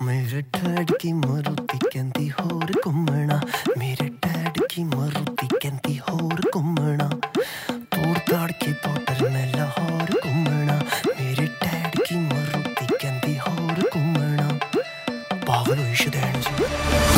मेरे डैड की मरुति कहती होर घूमना मेरे डैड की मरुति कहती होर घूमना तोड़ ताड़ के बॉर्डर में लाहौर घूमना मेरे डैड की मरुति कहती होर घूमना पागल हुई शुदैन जी।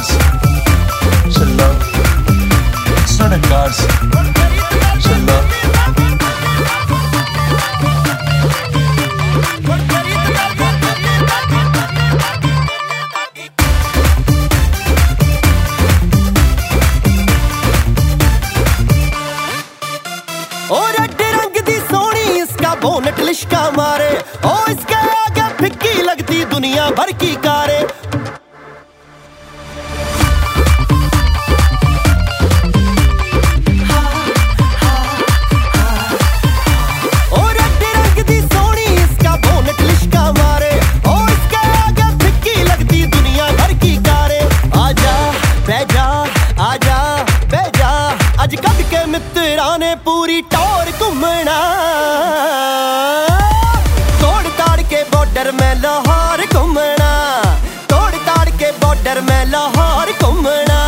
gods shall love. It's not a gods shall love. Bonnet लिशका मारे ओ इसके आगे फिक्की लगती दुनिया भर की कारे ਨੇ ਪੂਰੀ ਟੌਰ ਘੁੰਮਣਾ। ਤੋੜ ਤਾੜ ਕੇ ਬਾਰਡਰ ਮੈਂ ਲਾਹੌਰ ਘੁੰਮਣਾ। ਤੋੜ ਤਾੜ ਕੇ ਬਾਰਡਰ ਮੈਂ ਲਾਹੌਰ ਘੁੰਮਣਾ।